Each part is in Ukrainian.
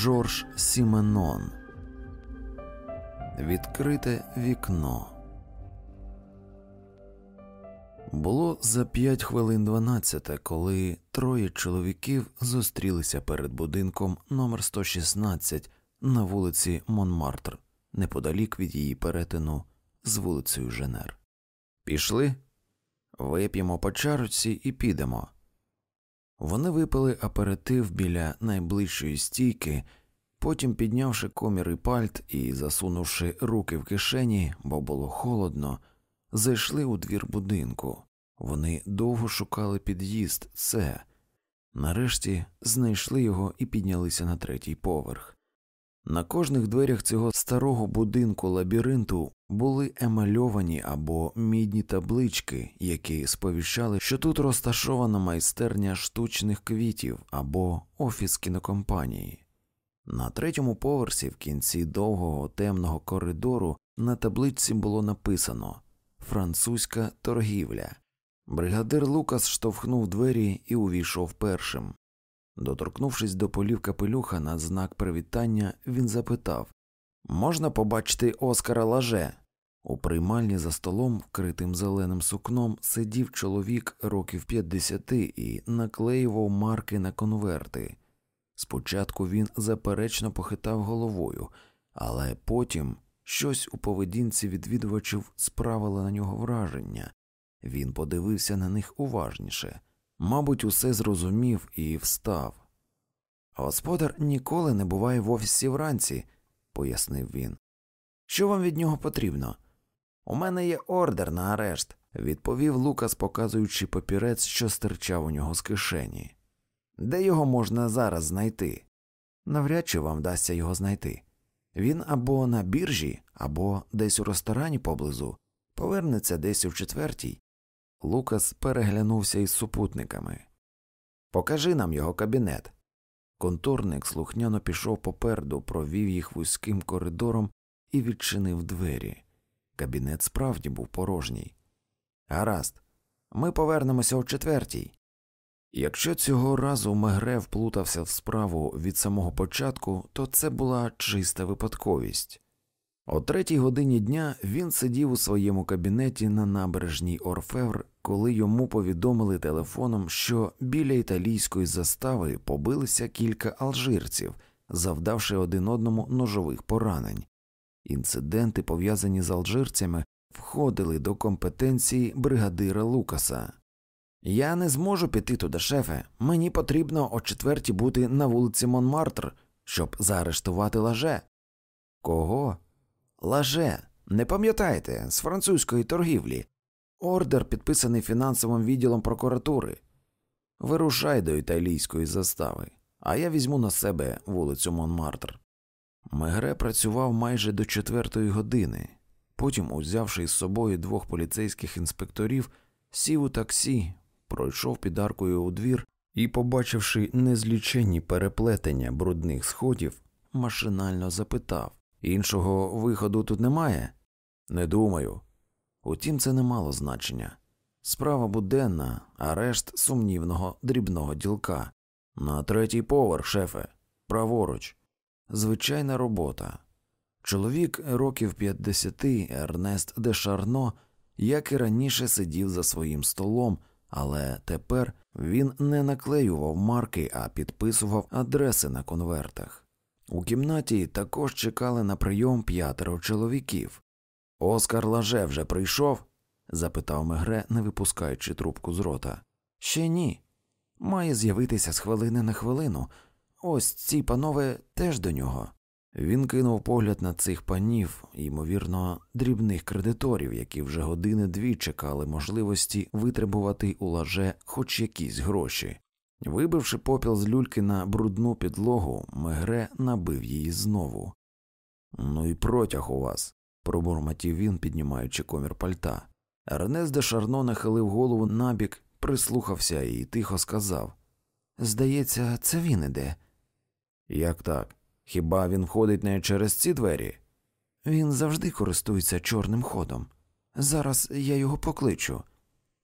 Жорж Сіменон. Відкрите вікно. Було за п'ять хвилин дванадцяте, коли троє чоловіків зустрілися перед будинком номер 116 на вулиці Монмартр, неподалік від її перетину з вулицею Женер. Пішли, вип'ємо по чарці і підемо. Вони випили аперитив біля найближчої стійки, потім, піднявши комір і пальт і засунувши руки в кишені, бо було холодно, зайшли у двір будинку. Вони довго шукали під'їзд, це. Нарешті знайшли його і піднялися на третій поверх. На кожних дверях цього старого будинку лабіринту були емальовані або мідні таблички, які сповіщали, що тут розташована майстерня штучних квітів або офіс кінокомпанії. На третьому поверсі, в кінці довгого темного коридору, на табличці було написано Французька торгівля. Бригадир Лукас штовхнув двері і увійшов першим. Доторкнувшись до полів капелюха на знак привітання, він запитав Можна побачити Оскара лаже? У приймальні за столом, вкритим зеленим сукном, сидів чоловік років 50 і наклеював марки на конверти. Спочатку він заперечно похитав головою, але потім щось у поведінці відвідувачів справило на нього враження. Він подивився на них уважніше, мабуть, усе зрозумів і встав. Господар ніколи не буває в офісі вранці, пояснив він. Що вам від нього потрібно? У мене є ордер на арешт, відповів Лукас, показуючи папірець, що стирчав у нього з кишені. Де його можна зараз знайти? Навряд чи вам вдасться його знайти. Він або на біржі, або десь у ресторані поблизу, повернеться десь у четвертій. Лукас переглянувся із супутниками. Покажи нам його кабінет. Конторник слухняно пішов попереду, провів їх вузьким коридором і відчинив двері. Кабінет справді був порожній. Гаразд, ми повернемося о четвертій. Якщо цього разу Мегре вплутався в справу від самого початку, то це була чиста випадковість. О третій годині дня він сидів у своєму кабінеті на набережній Орфевр, коли йому повідомили телефоном, що біля італійської застави побилися кілька алжирців, завдавши один одному ножових поранень. Інциденти, пов'язані з алжирцями, входили до компетенції бригадира Лукаса. Я не зможу піти туди, шефе. Мені потрібно о четвертій бути на вулиці Монмартр, щоб заарештувати лаже. Кого? Лаже. Не пам'ятаєте, з французької торгівлі. Ордер підписаний фінансовим відділом прокуратури. Вирушай до італійської застави, а я візьму на себе вулицю Монмартр. Мегре працював майже до четвертої години, потім, узявши із собою двох поліцейських інспекторів, сів у таксі, пройшов під аркою у двір і, побачивши незліченні переплетення брудних сходів, машинально запитав Іншого виходу тут немає? Не думаю. Утім, це не мало значення. Справа буденна, арешт сумнівного дрібного ділка. На третій поверх, шефе, праворуч. Звичайна робота. Чоловік років 50, Ернест де Шарно, як і раніше сидів за своїм столом, але тепер він не наклеював марки, а підписував адреси на конвертах. У кімнаті також чекали на прийом п'ятеро чоловіків. Оскар Лаже вже прийшов? запитав Мегре, не випускаючи трубку з рота. Ще ні. Має з'явитися з хвилини на хвилину. Ось ці панове теж до нього. Він кинув погляд на цих панів, ймовірно, дрібних кредиторів, які вже години дві чекали можливості витребувати у лаже хоч якісь гроші. Вибивши попіл з люльки на брудну підлогу, Мегре набив її знову. Ну і протяг у вас, пробурмотів він, піднімаючи комір пальта. Ернест де Шарно нахилив голову набік, прислухався і тихо сказав Здається, це він іде. Як так? Хіба він входить не через ці двері? Він завжди користується чорним ходом. Зараз я його покличу.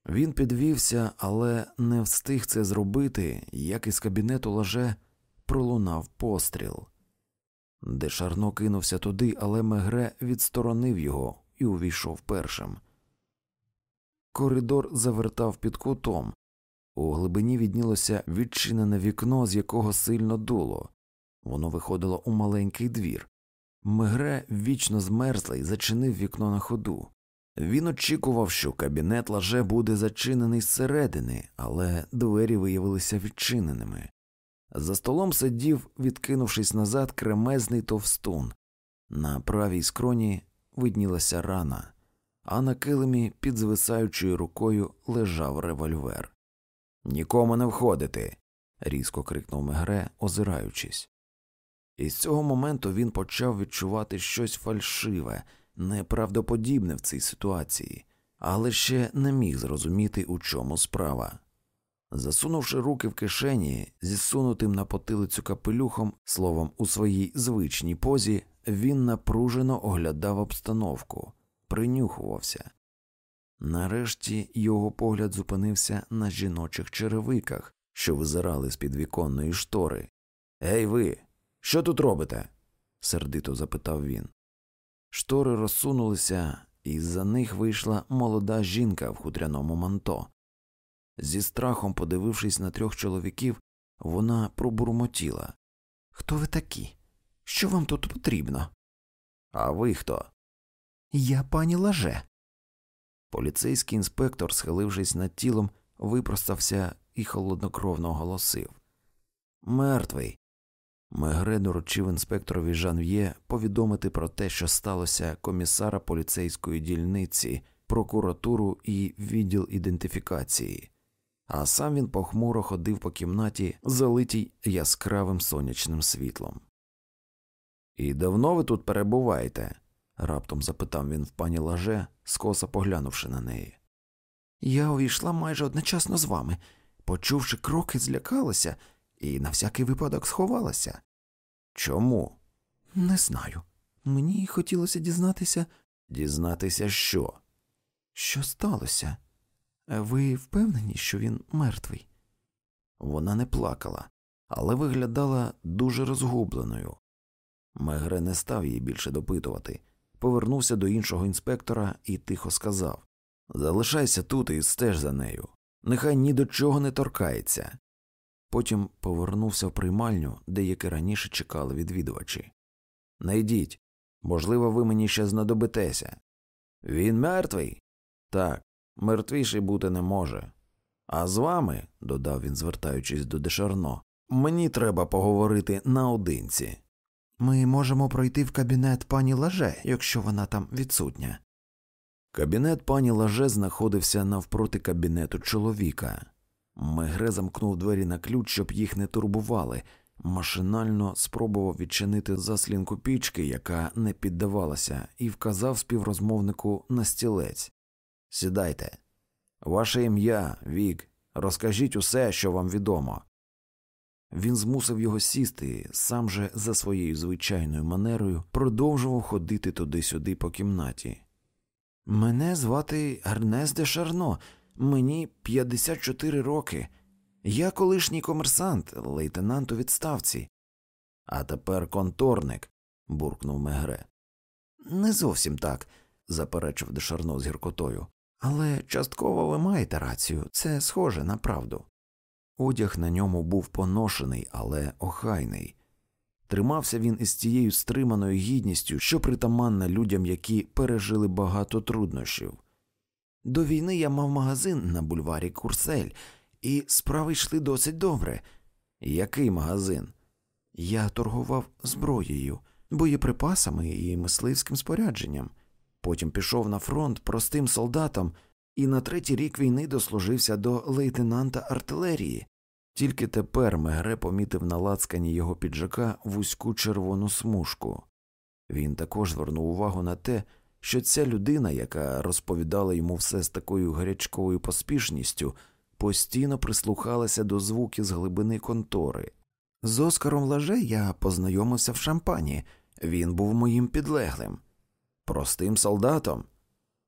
Він підвівся, але не встиг це зробити, як із кабінету лаже пролунав постріл. Дешарно кинувся туди, але Мегре відсторонив його і увійшов першим. Коридор завертав під кутом. У глибині віднілося відчинене вікно, з якого сильно дуло. Воно виходило у маленький двір. Мегре вічно змерзлий зачинив вікно на ходу. Він очікував, що кабінет лаже буде зачинений зсередини, але двері виявилися відчиненими. За столом сидів, відкинувшись назад, кремезний товстун. На правій скроні виднілася рана, а на килимі під звисаючою рукою лежав револьвер. Нікому не входити. різко крикнув Мегре, озираючись. І з цього моменту він почав відчувати щось фальшиве, неправдоподібне в цій ситуації, але ще не міг зрозуміти, у чому справа. Засунувши руки в кишені, зісунутим на потилицю капелюхом, словом, у своїй звичній позі, він напружено оглядав обстановку, принюхувався. Нарешті його погляд зупинився на жіночих черевиках, що визирали з під віконної штори. Ей ви, що тут робите? сердито запитав він. Штори розсунулися, і за них вийшла молода жінка в хутряному манто. Зі страхом, подивившись на трьох чоловіків, вона пробурмотіла Хто ви такі? Що вам тут потрібно? А ви хто? Я пані лаже. Поліцейський інспектор, схилившись над тілом, випростався і холоднокровно оголосив Мертвий. Мегре доручив інспекторові Жанв'є повідомити про те, що сталося комісара поліцейської дільниці, прокуратуру і відділ ідентифікації, а сам він похмуро ходив по кімнаті, залитій яскравим сонячним світлом. І давно ви тут перебуваєте? раптом запитав він в пані лаже, скоса поглянувши на неї. Я увійшла майже одночасно з вами. Почувши кроки, злякалася і на всякий випадок сховалася. Чому? Не знаю. Мені хотілося дізнатися. Дізнатися що? Що сталося? Ви впевнені, що він мертвий? Вона не плакала, але виглядала дуже розгубленою. Мегре не став її більше допитувати, повернувся до іншого інспектора і тихо сказав Залишайся тут і стеж за нею. Нехай ні до чого не торкається. Потім повернувся в приймальню, де як раніше чекали відвідувачі. Найдіть, можливо, ви мені ще знадобитеся. Він мертвий? Так, мертвіший бути не може. А з вами, додав він, звертаючись до Дешарно, мені треба поговорити наодинці. Ми можемо пройти в кабінет пані Лаже, якщо вона там відсутня. Кабінет пані Лаже знаходився навпроти кабінету чоловіка. Мегре замкнув двері на ключ, щоб їх не турбували, машинально спробував відчинити заслінку пічки, яка не піддавалася, і вказав співрозмовнику на стілець. Сідайте, ваше ім'я, вік, розкажіть усе, що вам відомо. Він змусив його сісти, сам же за своєю звичайною манерою продовжував ходити туди-сюди по кімнаті. Мене звати Ернес де Шарно, мені 54 роки. Я колишній комерсант, лейтенант у відставці. А тепер конторник, буркнув Мегре. Не зовсім так, заперечив Дешарно з гіркотою. Але частково ви маєте рацію, це схоже на правду. Одяг на ньому був поношений, але охайний. Тримався він із тією стриманою гідністю, що притаманна людям, які пережили багато труднощів. До війни я мав магазин на бульварі Курсель, і справи йшли досить добре. Який магазин? Я торгував зброєю, боєприпасами і мисливським спорядженням. Потім пішов на фронт простим солдатом і на третій рік війни дослужився до лейтенанта артилерії. Тільки тепер Мегре помітив на лацкані його піджака вузьку червону смужку. Він також звернув увагу на те, що ця людина, яка розповідала йому все з такою гарячковою поспішністю, постійно прислухалася до звуків з глибини контори. З Оскаром Лаже я познайомився в шампані, він був моїм підлеглим. Простим солдатом?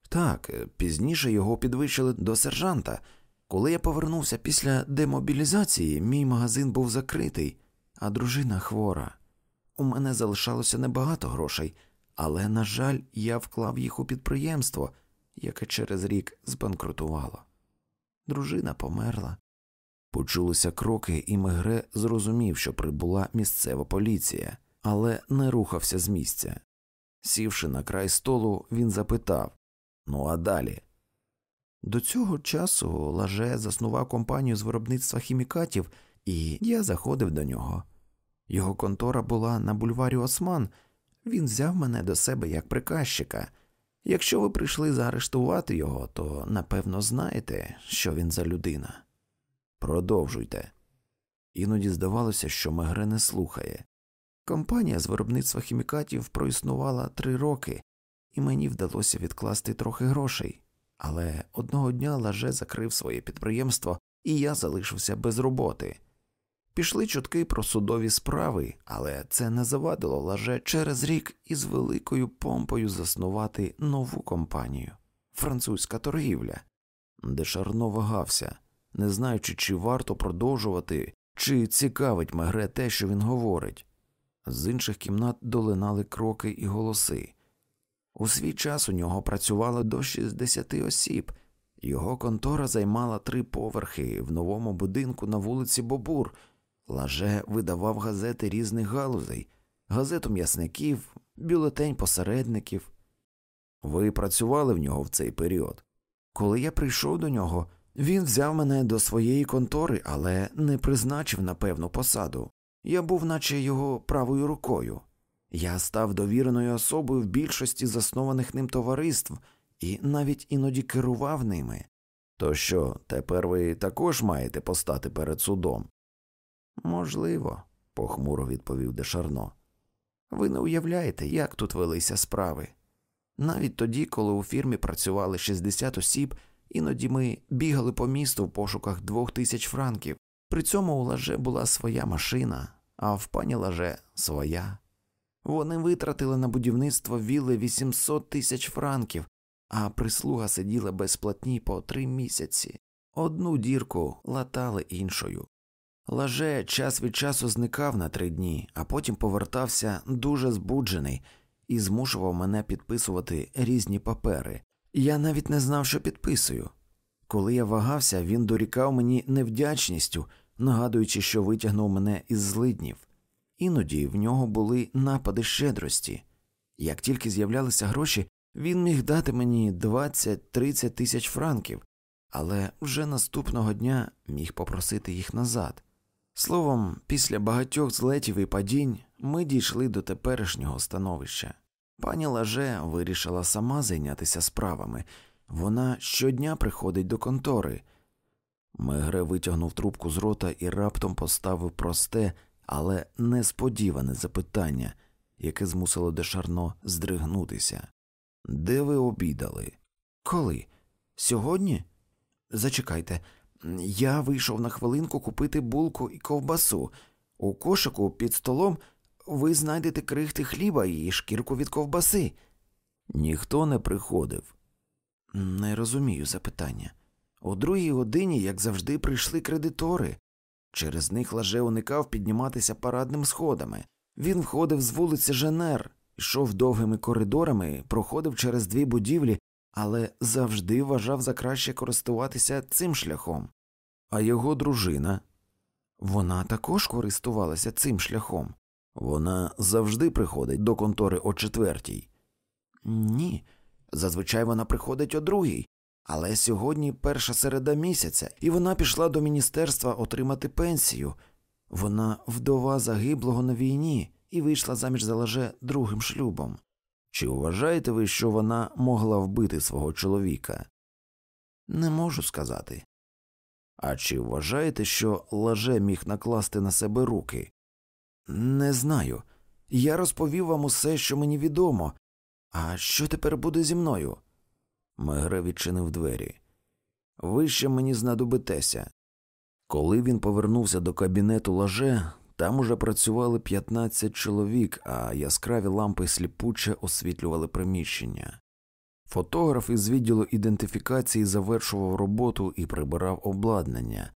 Так, пізніше його підвищили до сержанта. Коли я повернувся після демобілізації, мій магазин був закритий, а дружина хвора. У мене залишалося небагато грошей, але, на жаль, я вклав їх у підприємство, яке через рік збанкрутувало. Дружина померла. Почулися кроки, і Мегре зрозумів, що прибула місцева поліція, але не рухався з місця. Сівши на край столу, він запитав Ну, а далі? До цього часу Лаже заснував компанію з виробництва хімікатів, і я заходив до нього. Його контора була на бульварі Осман. Він взяв мене до себе як приказчика. Якщо ви прийшли заарештувати його, то напевно знаєте, що він за людина. Продовжуйте. Іноді здавалося, що Мегре не слухає. Компанія з виробництва хімікатів проіснувала три роки, і мені вдалося відкласти трохи грошей. Але одного дня лаже закрив своє підприємство, і я залишився без роботи. Пішли чутки про судові справи, але це не завадило лаже через рік із великою помпою заснувати нову компанію французька торгівля, де Шарно вагався, не знаючи, чи варто продовжувати, чи цікавить Мегре те, що він говорить. З інших кімнат долинали кроки і голоси. У свій час у нього працювало до 60 осіб, його контора займала три поверхи в новому будинку на вулиці Бобур. Лаже видавав газети різних галузей, газету м'ясників, бюлетень посередників. Ви працювали в нього в цей період. Коли я прийшов до нього, він взяв мене до своєї контори, але не призначив на певну посаду. Я був, наче його правою рукою. Я став довіреною особою в більшості заснованих ним товариств і навіть іноді керував ними. То що, тепер ви також маєте постати перед судом? Можливо, похмуро відповів Дешарно. Ви не уявляєте, як тут велися справи. Навіть тоді, коли у фірмі працювали 60 осіб, іноді ми бігали по місту в пошуках двох тисяч франків. При цьому у лаже була своя машина, а в пані лаже своя. Вони витратили на будівництво вілли 800 тисяч франків, а прислуга сиділа без платні по три місяці. Одну дірку латали іншою. Лаже час від часу зникав на три дні, а потім повертався дуже збуджений і змушував мене підписувати різні папери. Я навіть не знав, що підписую. Коли я вагався, він дорікав мені невдячністю, нагадуючи, що витягнув мене із злиднів. Іноді в нього були напади щедрості. Як тільки з'являлися гроші, він міг дати мені 20-30 тисяч франків, але вже наступного дня міг попросити їх назад. Словом, після багатьох злетів і падінь ми дійшли до теперішнього становища. Пані Лаже вирішила сама зайнятися справами. Вона щодня приходить до контори. Мегре витягнув трубку з рота і раптом поставив просте, але несподіване запитання, яке змусило Дешарно здригнутися. Де ви обідали? Коли? Сьогодні? Зачекайте, я вийшов на хвилинку купити булку і ковбасу. У кошику під столом ви знайдете крихти хліба і шкірку від ковбаси. Ніхто не приходив. Не розумію запитання. О другій годині, як завжди, прийшли кредитори. Через них лаже уникав підніматися парадним сходами. Він входив з вулиці Женер, йшов довгими коридорами, проходив через дві будівлі, але завжди вважав за краще користуватися цим шляхом. А його дружина вона також користувалася цим шляхом. Вона завжди приходить до контори о четвертій. Ні. Зазвичай вона приходить о другій, але сьогодні перша середа місяця, і вона пішла до міністерства отримати пенсію. Вона вдова загиблого на війні і вийшла заміж за лаже другим шлюбом. Чи вважаєте ви, що вона могла вбити свого чоловіка? Не можу сказати. А чи вважаєте, що лаже міг накласти на себе руки? Не знаю. Я розповів вам усе, що мені відомо. А що тепер буде зі мною? Мегре відчинив двері. Ви ще мені знадобитеся. Коли він повернувся до кабінету лаже, там уже працювали 15 чоловік, а яскраві лампи сліпуче освітлювали приміщення. Фотограф із відділу ідентифікації завершував роботу і прибирав обладнання.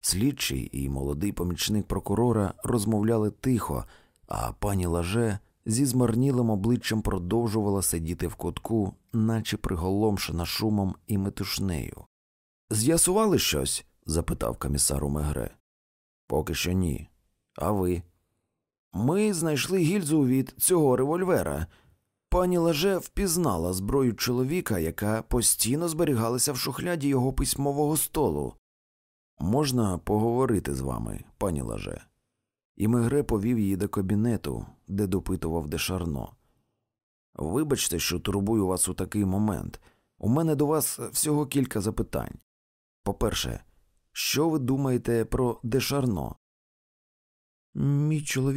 Слідчий і молодий помічник прокурора розмовляли тихо, а пані Лаже зі змарнілим обличчям продовжувала сидіти в кутку, наче приголомшена шумом і метушнею. З'ясували щось? запитав комісар у Мегре. Поки що ні. А ви? Ми знайшли гільзу від цього револьвера. Пані Лаже впізнала зброю чоловіка, яка постійно зберігалася в шухляді його письмового столу. Можна поговорити з вами, пані Лаже. І Мегре повів її до кабінету, де допитував Дешарно. Вибачте, що турбую вас у такий момент. У мене до вас всього кілька запитань. По-перше, що ви думаєте про Дешарно? Мій чоловік